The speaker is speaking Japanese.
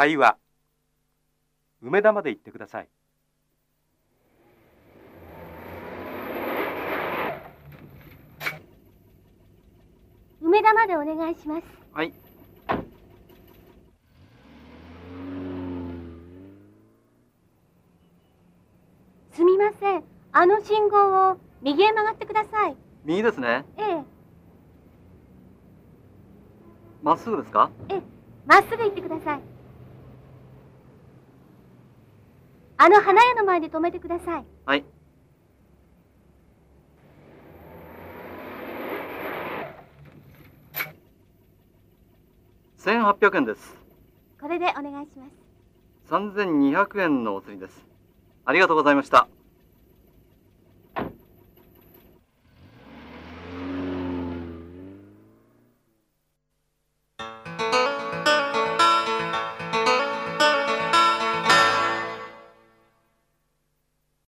会話。梅田まで行ってください。梅田までお願いします。はい。すみません。あの信号を右へ曲がってください。右ですね。ええ。まっすぐですか？ええ。まっすぐ行ってくださいあの花屋の前で止めてください。はい。1800円です。これでお願いします。3200円のお釣りです。ありがとうございました